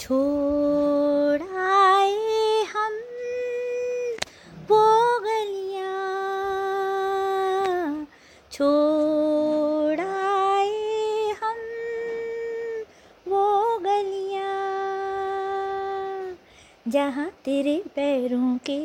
छोड़ाए हम वो गलियाँ छोड़ाए हम वो गलियाँ जहाँ तेरे पैरों के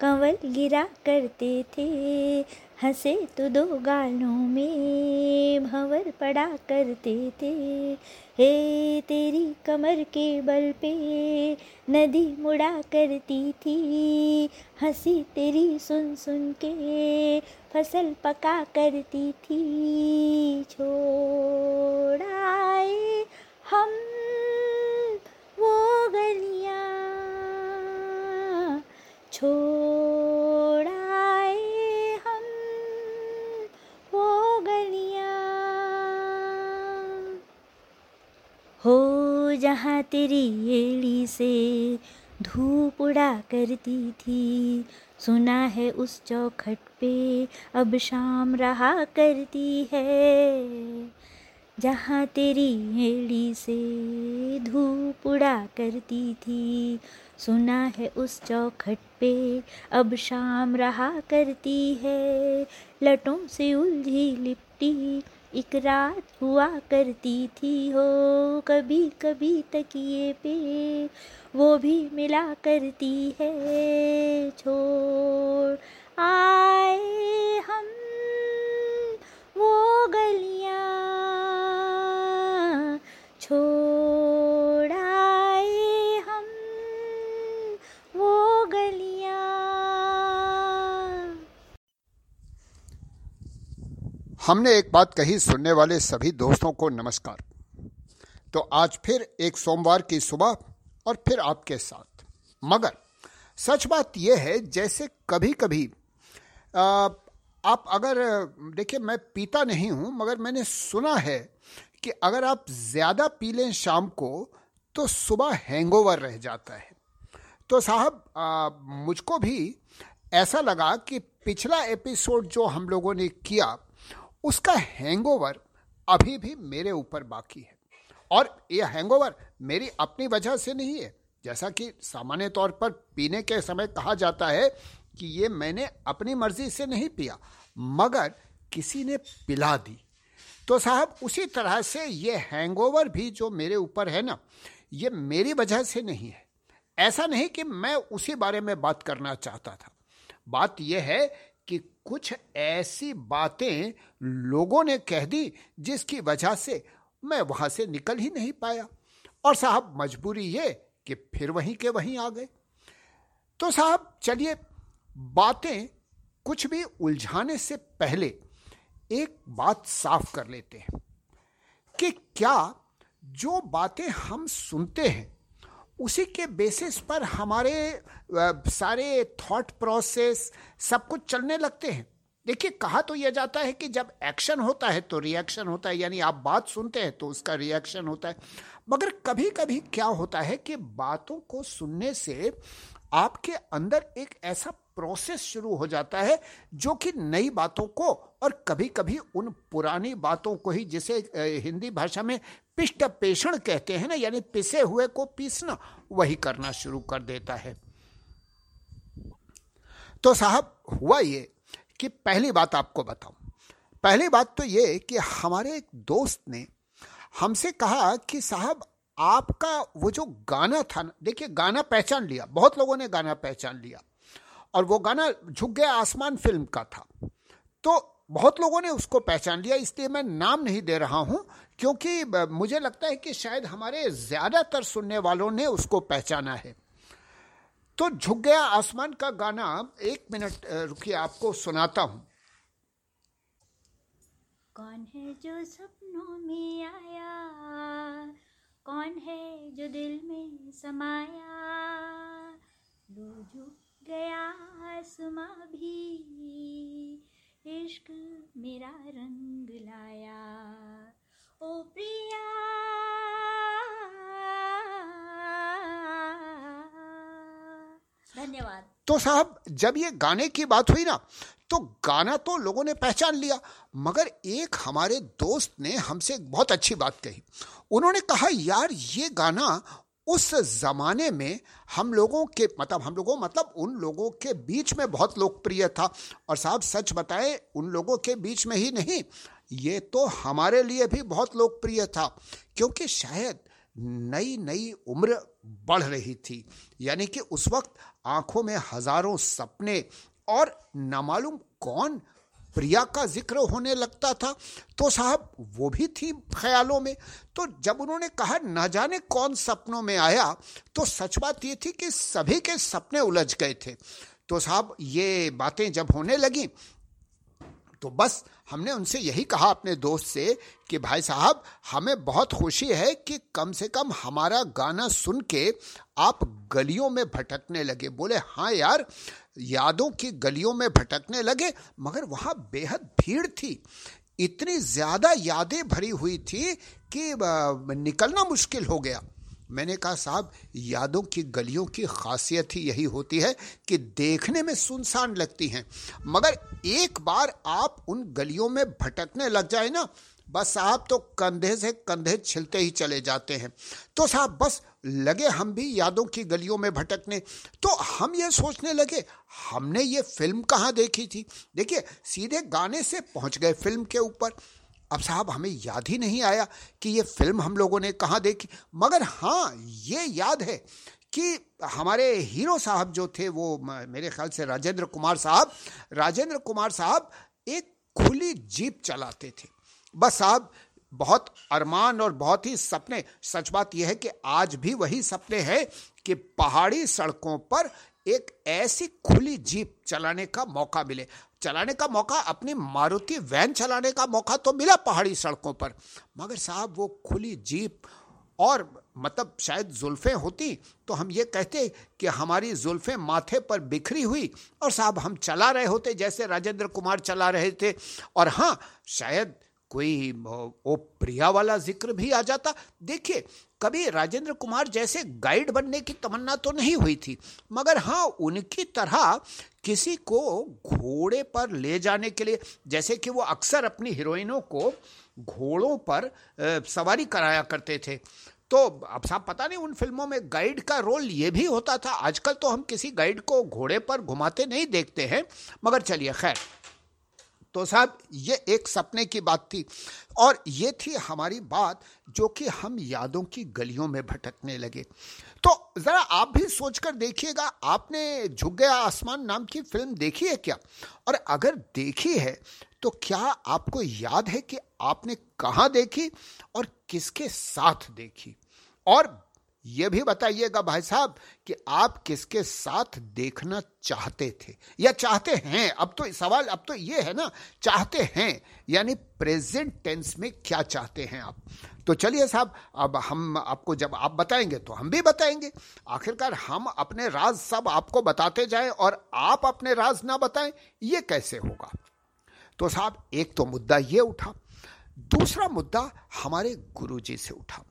कंवल गिरा करते थे। हंसे तो दो गालों में भंवर पड़ा करते थे। हे तेरी कमर के बल पे नदी मुड़ा करती थी। हँसी तेरी सुन सुन के फ़सल पका करती थी। छोड़ाए हम वो गलियाँ। छोड़ाए जहाँ तेरी एड़ी से? धूप उड़ा करती थी। सुना है उस चौखट पे, अब शाम रहा करती है। जहाँ तेरी एड़ी से धूप उड़ा करती थी, सुना है उस चौखट पे, अब शाम रहा करती है। लटों से उलझी लिपटी एक रात हुआ करती थी हो, कभी कभी तकिए पे। वो भी मिला करती है, छोड़। आए हम, वो गलियाँ हमने एक बात कही सुनने वाले सभी दोस्तों को नमस्कार। तो आज फिर एक सोमवार की सुबह और फिर आपके साथ। मगर सच बात यह है, जैसे कभी कभी आप अगर, देखिए मैं पीता नहीं हूँ, मगर मैंने सुना है कि अगर आप ज़्यादा पी लें शाम को तो सुबह हैंगओवर रह जाता है। तो साहब मुझको भी ऐसा लगा कि पिछला एपिसोड जो हम लोगों ने किया उसका हैंगओवर अभी भी मेरे ऊपर बाकी है। और यह हैंगओवर मेरी अपनी वजह से नहीं है। जैसा कि सामान्य तौर पर पीने के समय कहा जाता है कि ये मैंने अपनी मर्ज़ी से नहीं पिया, मगर किसी ने पिला दी। तो साहब, उसी तरह से ये हैंगओवर भी जो मेरे ऊपर है ना, ये मेरी वजह से नहीं है। ऐसा नहीं कि मैं उसी बारे में बात करना चाहता था। बात यह है कुछ ऐसी बातें लोगों ने कह दी जिसकी वजह से मैं वहाँ से निकल ही नहीं पाया। और साहब, मजबूरी ये कि फिर वहीं के वहीं आ गए। तो साहब, चलिए, बातें कुछ भी उलझाने से पहले एक बात साफ़ कर लेते हैं कि क्या जो बातें हम सुनते हैं उसी के बेसिस पर हमारे सारे थॉट प्रोसेस सब कुछ चलने लगते हैं। देखिए, कहा तो यह जाता है कि जब एक्शन होता है तो रिएक्शन होता है, यानी आप बात सुनते हैं तो उसका रिएक्शन होता है। मगर कभी कभी क्या होता है कि बातों को सुनने से आपके अंदर एक ऐसा प्रोसेस शुरू हो जाता है जो कि नई बातों को और कभी कभी उन पुरानी बातों को ही, जिसे हिंदी भाषा में पिष्ट पेषण कहते हैं ना, यानी पिसे हुए को पीसना, वही करना शुरू कर देता है। तो साहब, हुआ ये कि पहली बात आपको बताऊँ। पहली बात तो ये कि हमारे एक दोस्त ने हमसे कहा कि साहब, आपका वो जो गाना था ना, देखिए, गाना पहचान लिया, बहुत लोगों ने गाना पहचान लिया, और वो गाना झुक गया आसमान फ़िल्म का था। तो बहुत लोगों ने उसको पहचान लिया, इसलिए मैं नाम नहीं दे रहा हूँ, क्योंकि मुझे लगता है कि शायद हमारे ज़्यादातर सुनने वालों ने उसको पहचाना है। तो झुक गया आसमान का गाना, एक मिनट रुकिए, आपको सुनाता हूँ। कौन है जो सपनों में आया? कौन है जो दिल में समाया? गया भी। इश्क मेरा रंग लाया। ओ प्रिया, धन्यवाद। तो साहब, जब ये गाने की बात हुई ना तो गाना तो लोगों ने पहचान लिया, मगर एक हमारे दोस्त ने हमसे बहुत अच्छी बात कही। उन्होंने कहा, यार, ये गाना उस जमाने में हम लोगों के मतलब हम लोगों मतलब उन लोगों के बीच में बहुत लोकप्रिय था। और साहब, सच बताए, उन लोगों के बीच में ही नहीं, ये तो हमारे लिए भी बहुत लोकप्रिय था, क्योंकि शायद नई नई उम्र बढ़ रही थी। यानी कि उस वक्त आँखों में हज़ारों सपने, और नामालूम कौन प्रिया का ज़िक्र होने लगता था। तो साहब, वो भी थी ख्यालों में। तो जब उन्होंने कहा, ना जाने कौन सपनों में आया तो सच बात ये थी कि सभी के सपने उलझ गए थे। तो साहब, ये बातें जब होने लगी तो बस हमने उनसे यही कहा अपने दोस्त से कि, भाई साहब, हमें बहुत खुशी है कि कम से कम हमारा गाना सुन के आप गलियों में भटकने लगे। बोले हाँ यार यादों की गलियों में भटकने लगे, मगर वहाँ बेहद भीड़ थी। इतनी ज़्यादा यादें भरी हुई थी कि निकलना मुश्किल हो गया। मैंने कहा, साहब, यादों की गलियों की खासियत ही यही होती है कि देखने में सुनसान लगती हैं। मगर एक बार आप उन गलियों में भटकने लग जाए ना बस साहब तो कंधे से कंधे छिलते ही चले जाते हैं। तो साहब, बस लगे हम भी यादों की गलियों में भटकने। तो हम ये सोचने लगे, हमने ये फ़िल्म कहाँ देखी थी? देखिए, सीधे गाने से पहुँच गए फ़िल्म के ऊपर। अब साहब, हमें याद ही नहीं आया कि ये फ़िल्म हम लोगों ने कहाँ देखी। मगर हाँ ये याद है कि हमारे हीरो साहब जो थे, वो मेरे ख्याल से राजेंद्र कुमार साहब, राजेंद्र कुमार साहब एक खुली जीप चलाते थे। बस साहब, बहुत अरमान और बहुत ही सपने। सच बात यह है कि आज भी वही सपने हैं कि पहाड़ी सड़कों पर एक ऐसी खुली जीप चलाने का मौका मिले। चलाने का मौका, अपनी मारुति वैन चलाने का मौका तो मिला पहाड़ी सड़कों पर। मगर साहब, वो खुली जीप और मतलब शायद जुल्फ़ें होती तो हम ये कहते कि हमारी जुल्फ़ें माथे पर बिखरी हुई और साहब, हम चला रहे होते जैसे राजेंद्र कुमार चला रहे थे। और हाँ शायद कोई, ओ प्रिया वाला ज़िक्र भी आ जाता। देखिए, कभी राजेंद्र कुमार जैसे गाइड बनने की तमन्ना तो नहीं हुई थी, मगर हाँ उनकी तरह किसी को घोड़े पर ले जाने के लिए, जैसे कि वो अक्सर अपनी हीरोइनों को घोड़ों पर सवारी कराया करते थे। तो अब साहब पता नहीं, उन फ़िल्मों में गाइड का रोल ये भी होता था। आजकल तो हम किसी गाइड को घोड़े पर घुमाते नहीं देखते हैं, मगर चलिए, खैर। तो साहब, ये एक सपने की बात थी। और ये थी हमारी बात जो कि हम यादों की गलियों में भटकने लगे। तो ज़रा आप भी सोचकर देखिएगा, आपने झुक गया आसमान नाम की फ़िल्म देखी है क्या? और अगर देखी है तो क्या आपको याद है कि आपने कहाँ देखी और किसके साथ देखी? और ये भी बताइएगा भाई साहब कि आप किसके साथ देखना चाहते थे? या चाहते हैं? अब तो सवाल, अब तो ये है ना, चाहते हैं, यानी प्रेजेंट टेंस में क्या चाहते हैं आप? तो चलिए साहब, अब हम आपको जब आप बताएँगे तो हम भी बताएँगे। आखिरकार हम अपने राज सब आपको बताते जाएँ और आप अपने राज ना बताएँ, ये कैसे होगा? तो साहब, एक तो मुद्दा ये उठा। दूसरा मुद्दा हमारे गुरुजी से उठा।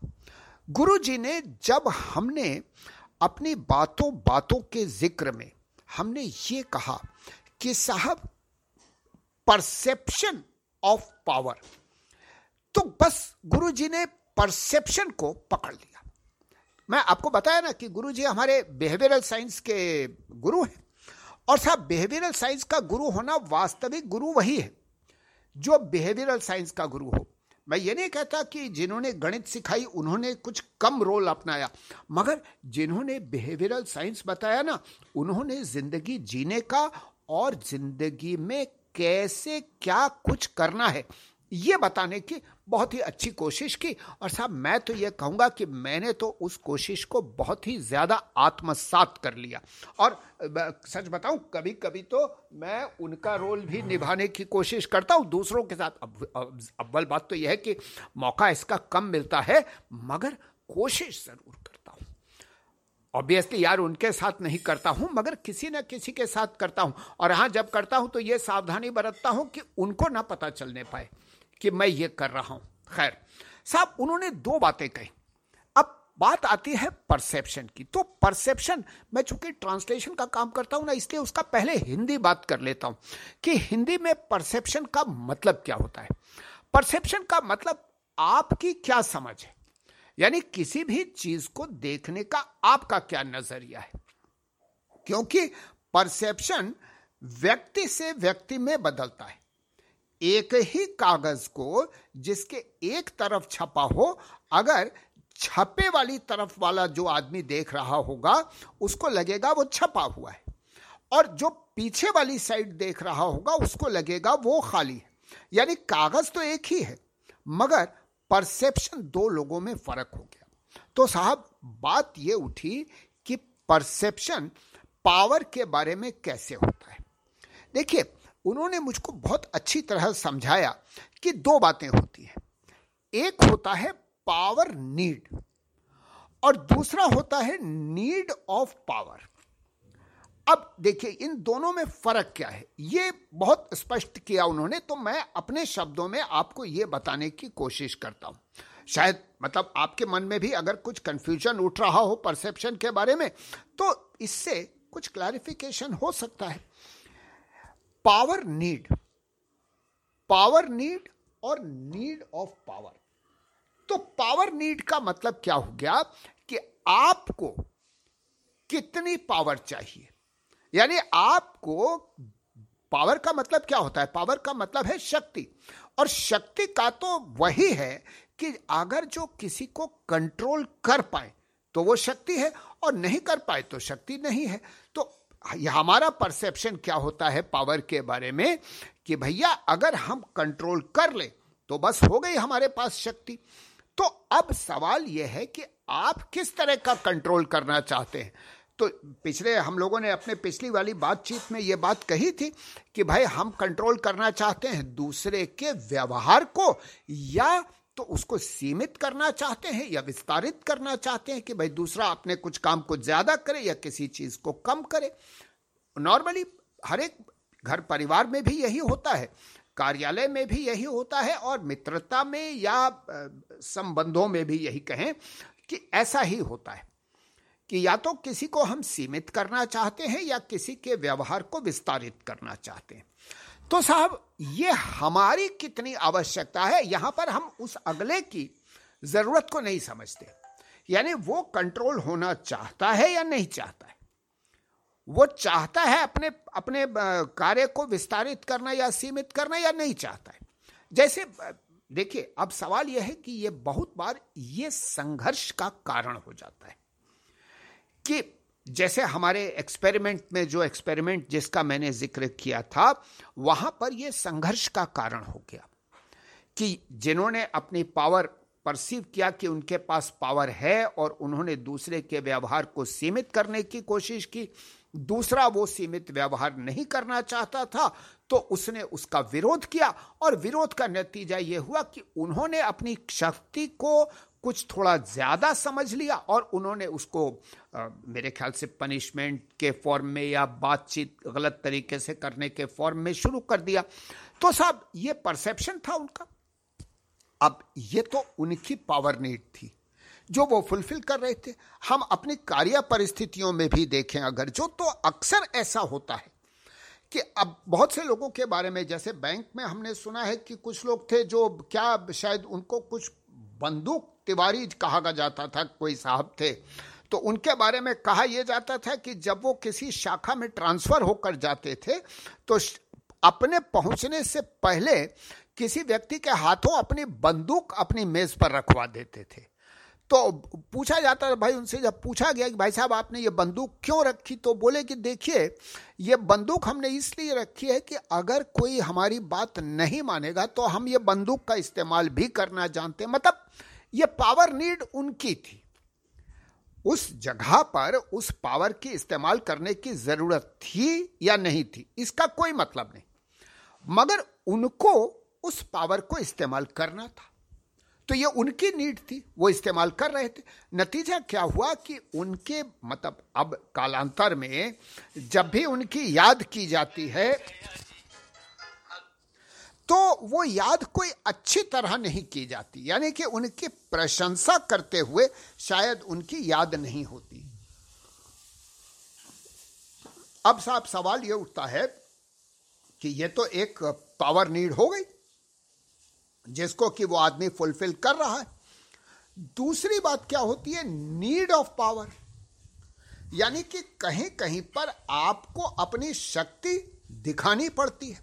गुरु जी ने जब हमने अपनी बातों बातों के ज़िक्र में हमने ये कहा कि साहब परसेप्शन ऑफ़ पावर तो बस गुरु जी ने परसेप्शन को पकड़ लिया। मैं आपको बताया ना कि गुरु जी हमारे बिहेवियरल साइंस के गुरु हैं, और साहब बिहेवियरल साइंस का गुरु होना वास्तविक गुरु वही है, जो बिहेवियरल साइंस का गुरु हो। मैं ये नहीं कहता कि जिन्होंने गणित सिखाई, उन्होंने कुछ कम रोल अपनाया। मगर जिन्होंने बिहेवियरल साइंस बताया ना, उन्होंने ज़िंदगी जीने का और ज़िंदगी में कैसे क्या कुछ करना है ये बताने की बहुत ही अच्छी कोशिश की। और साहब, मैं तो ये कहूँगा कि मैंने तो उस कोशिश को बहुत ही ज़्यादा आत्मसात कर लिया। और सच बताऊँ कभी कभी तो मैं उनका रोल भी निभाने की कोशिश करता हूँ दूसरों के साथ। अब अव्वल बात तो यह है कि मौका इसका कम मिलता है, मगर कोशिश ज़रूर करता हूँ। ऑब्वियसली यार, उनके साथ नहीं करता हूँ, मगर किसी न किसी के साथ करता हूँ। और हाँ जब करता हूँ तो ये सावधानी बरतता हूँ कि उनको ना पता चलने पाए। कि मैं ये कर रहा हूँ। खैर, साहब, उन्होंने दो बातें कही। अब बात आती है परसेप्शन की। तो परसेप्शन मैं चूँकि ट्रांसलेशन का काम करता हूँ ना, इसलिए उसका पहले हिंदी बात कर लेता हूँ कि हिंदी में परसेप्शन का मतलब क्या होता है। परसेप्शन का मतलब आपकी क्या समझ है? यानी किसी भी चीज़ को देखने का आपका क्या नज़रिया है? क्योंकि परसेप्शन व्यक्ति से व्यक्ति में बदलता है। एक ही कागज़ को जिसके एक तरफ़ छपा हो, अगर छपे वाली तरफ़ वाला जो आदमी देख रहा होगा, उसको लगेगा वो छपा हुआ है। और जो पीछे वाली साइड देख रहा होगा, उसको लगेगा वो खाली है। यानी कागज़ तो एक ही है, मगर परसेप्शन दो लोगों में फ़र्क हो गया। तो साहब, बात ये उठी कि परसेप्शन पावर के बारे में कैसे होता है। देखिए उन्होंने मुझको बहुत अच्छी तरह समझाया कि दो बातें होती हैं। एक होता है पावर नीड और दूसरा होता है नीड ऑफ़ पावर अब देखिए, इन दोनों में फ़र्क क्या है? ये बहुत स्पष्ट किया उन्होंने तो मैं अपने शब्दों में आपको ये बताने की कोशिश करता हूँ। शायद मतलब आपके मन में भी अगर कुछ कंफ्यूजन उठ रहा हो परसेप्शन के बारे में तो इससे कुछ क्लैरिफिकेशन हो सकता है। पावर नीड पावर नीड और नीड ऑफ़ पावर। तो पावर नीड का मतलब क्या हो गया कि आपको कितनी पावर चाहिए? यानी आपको पावर का मतलब क्या होता है? पावर का मतलब है शक्ति। और शक्ति का तो वही है कि अगर जो किसी को कंट्रोल कर पाए तो वो शक्ति है, और नहीं कर पाए तो शक्ति नहीं है। हमारा परसेप्शन क्या होता है पावर के बारे में कि भैया, अगर हम कंट्रोल कर ले तो बस हो गई हमारे पास शक्ति। तो अब सवाल यह है कि आप किस तरह का कंट्रोल करना चाहते हैं? तो पिछले, हम लोगों ने अपने पिछली वाली बातचीत में ये बात कही थी कि भाई, हम कंट्रोल करना चाहते हैं दूसरे के व्यवहार को या तो उसको सीमित करना चाहते हैं या विस्तारित करना चाहते हैं कि भाई दूसरा अपने कुछ काम को ज़्यादा करे या किसी चीज़ को कम करे? नॉर्मली हर एक घर परिवार में भी यही होता है। कार्यालय में भी यही होता है और मित्रता में या संबंधों में भी यही कहें कि ऐसा ही होता है कि या तो किसी को हम सीमित करना चाहते हैं या किसी के व्यवहार को विस्तारित करना चाहते हैं। तो साहब, ये हमारी कितनी आवश्यकता है? यहाँ पर हम उस अगले की ज़रूरत को नहीं समझते। यानी वो कंट्रोल होना चाहता है या नहीं चाहता है? वो चाहता है अपने अपने कार्य को विस्तारित करना या सीमित करना या नहीं चाहता है? जैसे देखिए, अब सवाल यह है कि ये बहुत बार ये संघर्ष का कारण हो जाता है कि जैसे हमारे एक्सपेरिमेंट में जो एक्सपेरिमेंट जिसका मैंने ज़िक्र किया था, वहाँ पर यह संघर्ष का कारण हो गया कि जिन्होंने अपनी पावर परसीव किया कि उनके पास पावर है और उन्होंने दूसरे के व्यवहार को सीमित करने की कोशिश की, दूसरा वो सीमित व्यवहार नहीं करना चाहता था तो उसने उसका विरोध किया और विरोध का नतीजा यह हुआ कि उन्होंने अपनी शक्ति को कुछ थोड़ा ज़्यादा समझ लिया और उन्होंने उसको आ, मेरे ख्याल से पनिशमेंट के फॉर्म में या बातचीत गलत तरीके से करने के फॉर्म में शुरू कर दिया। तो साहब ये परसेप्शन था उनका। अब ये तो उनकी पावर नीड थी जो वो फुलफिल कर रहे थे। हम अपनी कार्य परिस्थितियों में भी देखें अगर जो तो अक्सर ऐसा होता है कि अब बहुत से लोगों के बारे में जैसे बैंक में हमने सुना है कि कुछ लोग थे जो क्या शायद उनको कुछ बंदूक तिवारी कहा जाता था? कोई साहब थे। तो उनके बारे में कहा यह जाता था कि जब वो किसी शाखा में ट्रांसफ़र होकर जाते थे तो अपने पहुँचने से पहले किसी व्यक्ति के हाथों अपनी बंदूक अपनी मेज पर रखवा देते थे। तो पूछा जाता था, भाई उनसे जब पूछा गया कि भाई साहब आपने ये बंदूक क्यों रखी तो बोले कि देखिए, ये बंदूक हमने इसलिए रखी है कि अगर कोई हमारी बात नहीं मानेगा तो हम ये बंदूक का इस्तेमाल भी करना जानते मतलब ये पावर नीड उनकी थी। उस जगह पर उस पावर की इस्तेमाल करने की ज़रूरत थी या नहीं थी, इसका कोई मतलब नहीं। मगर उनको उस पावर को इस्तेमाल करना था। तो ये उनकी नीड थी, वो इस्तेमाल कर रहे थे। नतीजा क्या हुआ कि उनके मतलब अब कालांतर में जब भी उनकी याद की जाती है तो वो याद कोई अच्छी तरह नहीं की जाती। यानी कि उनकी प्रशंसा करते हुए शायद उनकी याद नहीं होती। अब साहब सवाल ये उठता है कि ये तो एक पावर नीड हो गई, जिसको कि वो आदमी फुलफिल कर रहा है। दूसरी बात क्या होती है? Need of power. यानी कि कहीं कहीं पर आपको अपनी शक्ति दिखानी पड़ती है।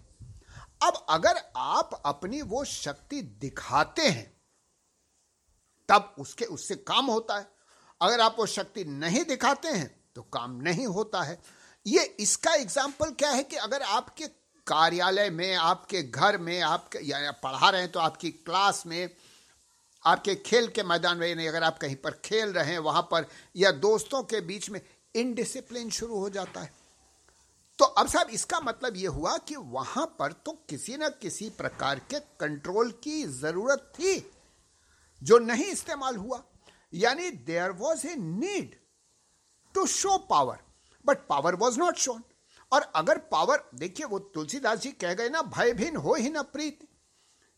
अब अगर आप अपनी वो शक्ति दिखाते हैं, तब उसके, उससे काम होता है। अगर आप वो शक्ति नहीं दिखाते हैं तो काम नहीं होता है। ये, इसका एग्ज़ाम्पल क्या है कि अगर आपके कार्यालय में, आपके घर में, आपके, या पढ़ा रहे हैं तो आपकी क्लास में, आपके खेल के मैदान में नहीं अगर आप कहीं पर खेल रहे हैं, वहाँ पर, या दोस्तों के बीच में इनडिसिप्लिन शुरू हो जाता है। तो अब साहब, इसका मतलब यह हुआ कि वहाँ पर तो किसी न किसी प्रकार के कंट्रोल की ज़रूरत थी, जो नहीं इस्तेमाल हुआ। यानी there was a need to show power but power was not shown और अगर पावर देखिए, वो तुलसीदास जी कह गए ना भय भिन्न हो ही ना प्रीति।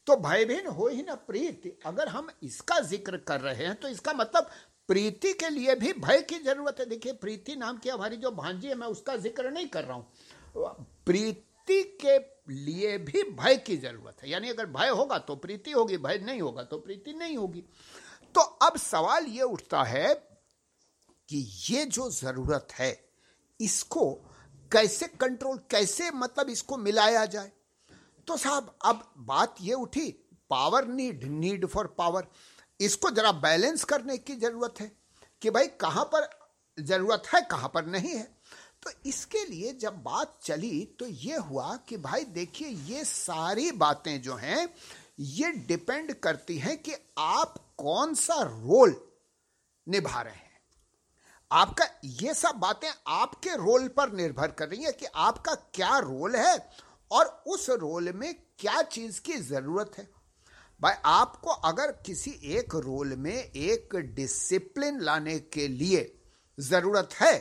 तो भय भिन्न हो ही ना प्रीति, अगर हम इसका ज़िक्र कर रहे हैं तो इसका मतलब प्रीति के लिए भी भय की ज़रूरत है। देखिए, प्रीति नाम की हमारी जो भांजी है, मैं उसका ज़िक्र नहीं कर रहा हूँ। प्रीति के लिए भी भय की ज़रूरत है। यानी अगर भय होगा तो प्रीति होगी, भय नहीं होगा तो प्रीति नहीं होगी। तो अब सवाल ये उठता है कि ये जो ज़रूरत है, इसको कैसे कंट्रोल कैसे मतलब इसको मिलाया जाए? तो साहब, अब बात ये उठी power need need for power इसको जरा बैलेंस करने की ज़रूरत है कि भाई कहाँ पर ज़रूरत है, कहाँ पर नहीं है। तो इसके लिए जब बात चली तो ये हुआ कि भाई देखिए, ये सारी बातें जो हैं, ये डिपेंड करती हैं कि आप कौन सा रोल निभा रहे हैं। आपका ये सब बातें आपके रोल पर निर्भर कर रही है कि आपका क्या रोल है और उस रोल में क्या चीज़ की ज़रूरत है। भाई, आपको अगर किसी एक रोल में एक डिसिप्लिन लाने के लिए ज़रूरत है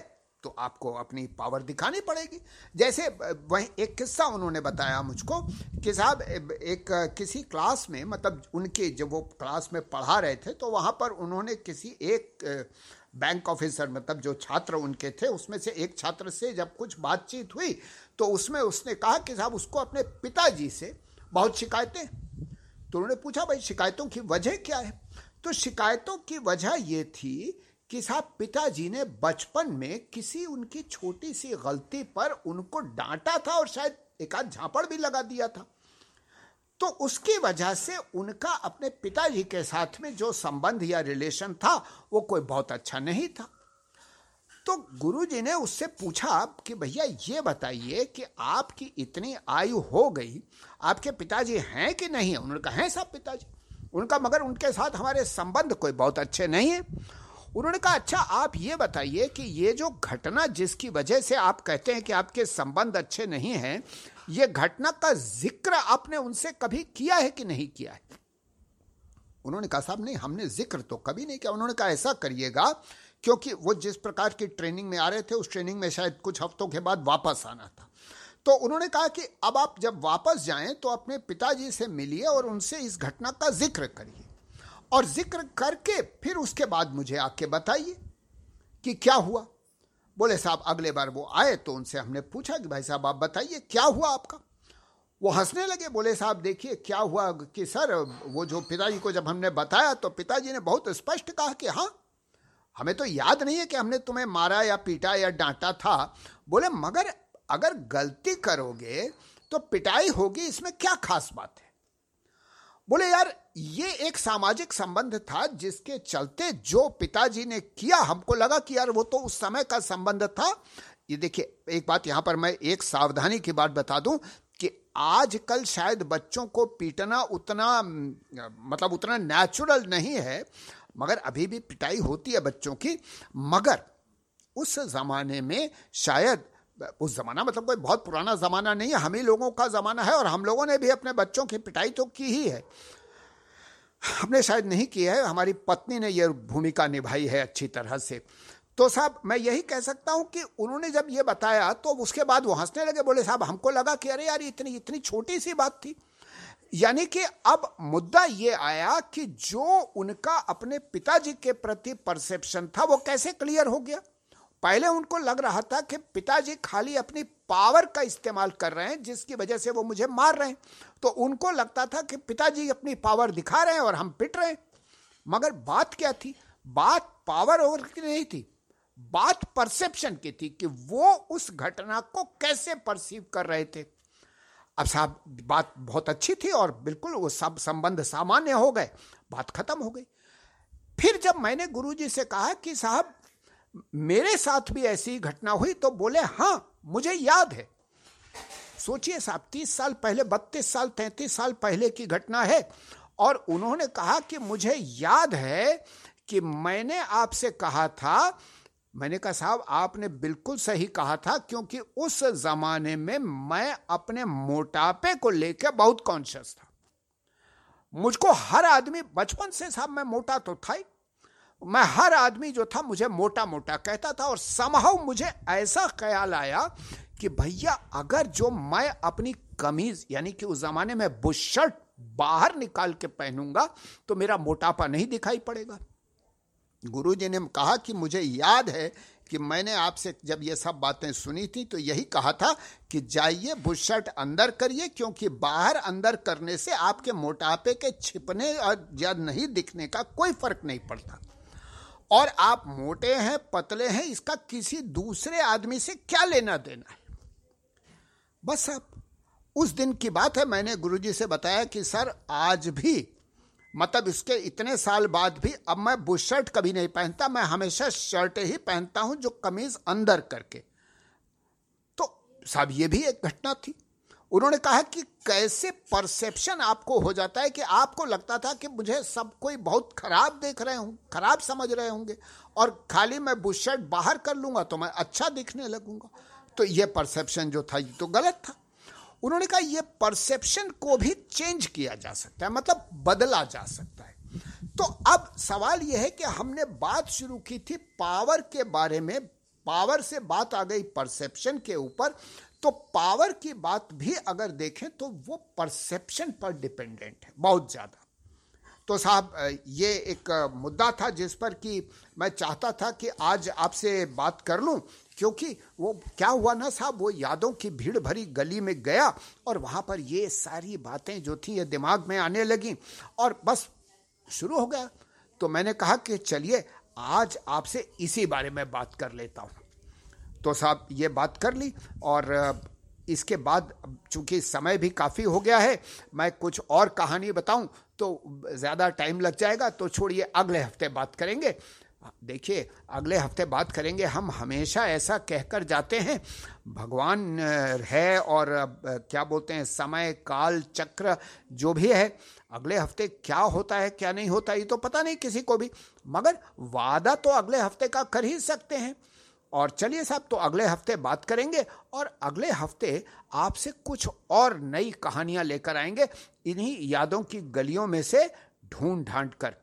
तो आपको अपनी पावर दिखानी पड़ेगी। जैसे, वही एक किस्सा उन्होंने बताया मुझको कि साहब, एक किसी क्लास में मतलब उनके जब वो क्लास में पढ़ा रहे थे तो वहाँ पर उन्होंने किसी एक बैंक ऑफिसर मतलब जो छात्र उनके थे, उसमें से एक छात्र से जब कुछ बातचीत हुई तो उसमें उसने कहा कि साहब, उसको अपने पिताजी से बहुत शिकायतें तो उन्होंने पूछा, भाई, शिकायतों की वजह क्या है? तो शिकायतों की वजह ये थी कि साहब, पिताजी ने बचपन में किसी उनकी छोटी सी गलती पर उनको डांटा था और शायद एक आध झापड़ भी लगा दिया था। तो उसकी वजह से उनका अपने पिताजी के साथ में जो संबंध या रिलेशन था, वो कोई बहुत अच्छा नहीं था। तो गुरुजी ने उससे पूछा कि भैया ये बताइए कि आपकी इतनी आयु हो गई, आपके पिताजी हैं कि नहीं उन्होंने कहा, है साहब पिताजी। उनका मगर उनके साथ हमारे संबंध कोई बहुत अच्छे नहीं है। उन्होंने कहा अच्छा आप ये बताइए कि ये जो घटना जिसकी वजह से आप कहते हैं कि आपके संबंध अच्छे नहीं हैं, ये घटना का ज़िक्र आपने उनसे कभी किया है कि नहीं किया है? उन्होंने कहा, साहब, नहीं, हमने ज़िक्र तो कभी नहीं किया। उन्होंने कहा, ऐसा करिएगा क्योंकि वो जिस प्रकार की ट्रेनिंग में आ रहे थे, उस ट्रेनिंग में शायद कुछ हफ्तों के बाद वापस आना था। तो उन्होंने कहा कि अब आप जब वापस जाएँ तो अपने पिताजी से मिलिए और उनसे इस घटना का ज़िक्र करिए। और ज़िक्र करके फिर उसके बाद मुझे आके बताइए कि क्या हुआ। बोले, साहब, अगले बार वो आए तो उनसे हमने पूछा कि, भाई साहब, आप बताइए, क्या हुआ आपका? वो हंसने लगे। बोले, साहब, देखिए, क्या हुआ कि, सर, वो जो पिताजी को जब हमने बताया तो पिताजी ने बहुत स्पष्ट कहा कि हाँ हमें तो याद नहीं है कि हमने तुम्हें मारा या पीटा या डांटा था। बोले, मगर अगर गलती करोगे तो पिटाई होगी, इसमें क्या खास बात है? बोले, यार, ये एक सामाजिक संबंध था जिसके चलते जो पिताजी ने किया, हमको लगा कि यार वो तो उस समय का संबंध था। ये देखिए, एक बात यहाँ पर मैं एक सावधानी की बात बता दूँ कि आजकल शायद बच्चों को पीटना उतना मतलब उतना नेचुरल नहीं है मगर अभी भी पिटाई होती है बच्चों की, मगर उस जमाने में शायद, उस जमाना मतलब कोई बहुत पुराना जमाना नहीं है, हम ही लोगों का जमाना है और हम लोगों ने भी अपने बच्चों की पिटाई तो की ही है। हमने शायद नहीं किया है, हमारी पत्नी ने यह भूमिका निभाई है अच्छी तरह से। तो साहब, मैं यही कह सकता हूँ कि उन्होंने जब ये बताया तो उसके बाद वो हंसने लगे, बोले साहब, हमको लगा कि अरे यार इतनी इतनी छोटी सी बात थी। यानी कि अब मुद्दा ये आया कि जो उनका अपने पिताजी के प्रति परसेप्शन था, वो कैसे क्लियर हो गया? पहले उनको लग रहा था कि पिताजी खाली अपनी पावर का इस्तेमाल कर रहे हैं, जिसकी वजह से वो मुझे मार रहे हैं। तो उनको लगता था कि पिताजी अपनी पावर दिखा रहे हैं और हम पिट रहे हैं। मगर बात क्या थी? बात पावर ओवर की नहीं थी। बात परसेप्शन की थी कि वो उस घटना को कैसे परसीव कर रहे थे। अब साहब, बात बहुत अच्छी थी और बिल्कुल वो सब संबंध सामान्य हो गए। बात खत्म हो गई। फिर जब मैंने गुरुजी से कहा कि साहब, मेरे साथ भी ऐसी घटना हुई तो बोले हाँ मुझे याद है। सोचिए साहब, तीस साल पहले, बत्तीस साल, तैतीस साल पहले की घटना है और उन्होंने कहा कि मुझे याद है कि मैंने आपसे कहा था मैंने कहा, साहब, आपने बिल्कुल सही कहा था, क्योंकि उस जमाने में मैं अपने मोटापे को लेकर बहुत कॉन्शियस था। मुझको हर आदमी, बचपन से साहब मैं मोटा तो था ही। मैं हर आदमी जो था, मुझे मोटा मोटा कहता था और समहाउ मुझे ऐसा ख्याल आया कि भैया, अगर जो मैं अपनी कमीज, यानी कि उस जमाने में बुशर्ट बाहर निकाल के पहनूँगा तो मेरा मोटापा नहीं दिखाई पड़ेगा। गुरु जी ने कहा कि मुझे याद है कि मैंने आपसे जब ये सब बातें सुनी थी तो यही कहा था कि जाइए बुशर्ट अंदर करिए, क्योंकि बाहर अंदर करने से आपके मोटापे के छिपने और या नहीं दिखने का कोई फ़र्क नहीं पड़ता। और आप मोटे हैं, पतले हैं, इसका किसी दूसरे आदमी से क्या लेना देना है? बस आप, उस दिन की बात है, मैंने गुरुजी से बताया कि, सर, आज भी मतलब इसके इतने साल बाद भी अब मैं बुशर्ट कभी नहीं पहनता, मैं हमेशा शर्ट ही पहनता हूँ जो कमीज अंदर करके। तो साहब, ये भी एक घटना थी। उन्होंने कहा कि कैसे परसेप्शन आपको हो जाता है कि आपको लगता था कि मुझे सब कोई बहुत खराब देख रहे हों, खराब समझ रहे होंगे और खाली मैं बुशर्ट बाहर कर लूँगा तो मैं अच्छा दिखने लगूँगा। तो ये परसेप्शन जो था, ये तो गलत था। उन्होंने कहा यह परसेप्शन को भी चेंज किया जा सकता है मतलब बदला जा सकता है। तो अब सवाल यह है कि हमने बात शुरू की थी पावर के बारे में पावर से बात आ गई परसेप्शन के ऊपर तो पावर की बात भी अगर देखें तो वो परसेप्शन पर डिपेंडेंट है, बहुत ज़्यादा। तो साहब ये एक मुद्दा था जिस पर कि मैं चाहता था कि आज आपसे बात कर लूँ, क्योंकि वो क्या हुआ ना साहब, वो यादों की भीड़ भरी गली में गया और वहाँ पर ये सारी बातें जो थी ये दिमाग में आने लगी और बस शुरू हो गया। तो मैंने कहा कि चलिए, आज आपसे इसी बारे में बात कर लेता हूँ। तो साहब, ये बात कर ली और इसके बाद चूँकि समय भी काफ़ी हो गया है, मैं कुछ और कहानी बताऊँ तो ज़्यादा टाइम लग जाएगा तो छोड़िए, अगले हफ़्ते बात करेंगे। देखिए, अगले हफ़्ते बात करेंगे, हम हमेशा ऐसा कहकर जाते हैं, भगवान है और क्या बोलते हैं, समय, काल, चक्र, जो भी है, अगले हफ़्ते क्या होता है, क्या नहीं होता, ये तो पता नहीं किसी को भी, मगर वादा तो अगले हफ़्ते का कर ही सकते हैं। और चलिए साहब तो अगले हफ़्ते बात करेंगे और अगले हफ़्ते आपसे कुछ और नई कहानियाँ लेकर आएँगे। इन्हीं यादों की गलियों में से ढूंढ ढांड कर।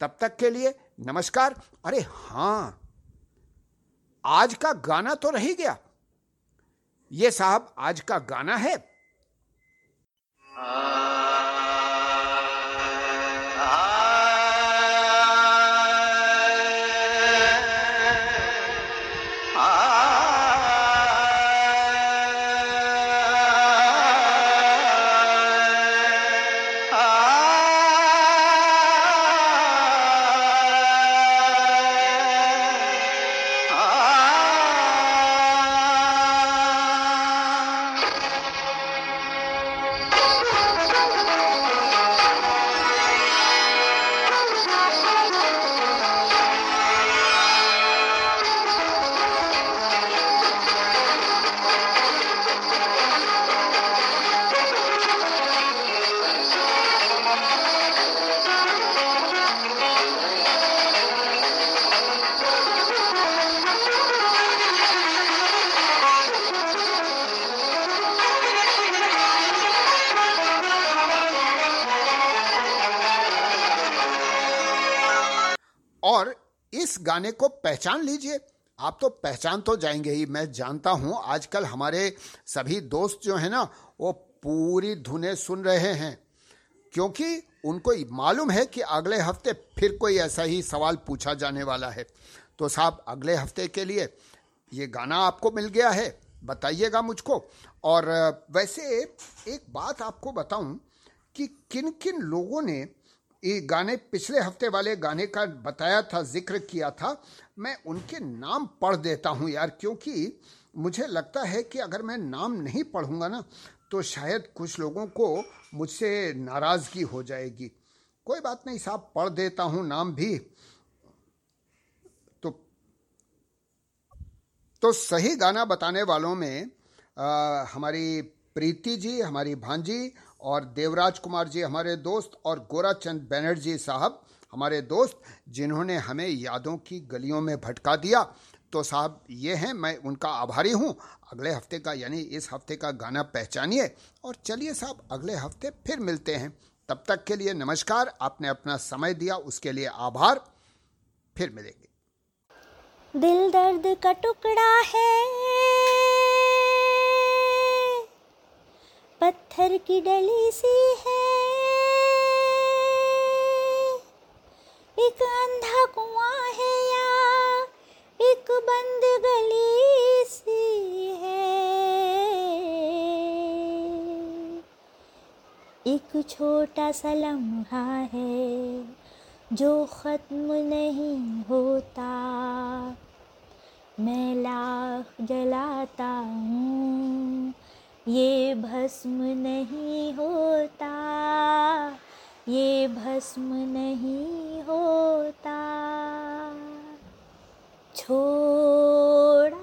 तब तक के लिए नमस्कार। अरे हाँ आज का गाना तो रही गया। ये साहब, आज का गाना है। आ... गाने को पहचान लीजिए। आप तो पहचान तो जाएँगे ही। मैं जानता हूँ आजकल हमारे सभी दोस्त जो है ना, वो पूरी धुने सुन रहे हैं। क्योंकि उनको मालूम है कि अगले हफ़्ते फिर कोई ऐसा ही सवाल पूछा जाने वाला है। तो साहब, अगले हफ़्ते के लिए ये गाना आपको मिल गया है। बताइएगा मुझको। और, वैसे एक बात आपको बताऊँ कि किन किन लोगों ने ये गाने पिछले हफ़्ते वाले गाने का बताया था ज़िक्र किया था। मैं उनके नाम पढ़ देता हूँ यार क्योंकि मुझे लगता है कि अगर मैं नाम नहीं पढ़ूँगा ना तो शायद कुछ लोगों को मुझसे नाराज़गी हो जाएगी। कोई बात नहीं साहब पढ़ देता हूँ नाम भी। तो तो सही गाना बताने वालों में आ, हमारी प्रीति जी हमारी भांजी और देवराज कुमार जी हमारे दोस्त और गोराचंद बैनर्जी साहब हमारे दोस्त, जिन्होंने हमें यादों की गलियों में भटका दिया। तो साहब, ये हैं, मैं उनका आभारी हूँ। अगले हफ़्ते का, यानी इस हफ़्ते का गाना पहचानिए। और चलिए साहब, अगले हफ़्ते फिर मिलते हैं। तब तक के लिए नमस्कार, आपने अपना समय दिया, उसके लिए आभार। फिर मिलेंगे। दिल दर्द का टुकड़ा है। पत्थर की डली सी है। एक अंधा कुआँ है या एक बंद गली सी है। एक छोटा सा लम्हा है जो ख़त्म नहीं होता। मैं लाख जलाता हूँ। ये भस्म नहीं होता ये भस्म नहीं होता। छोड़